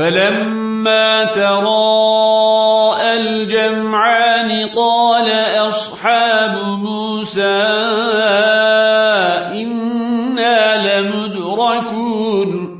فلما تراءى الجمعان قال أصحاب موسى إنا لمدركون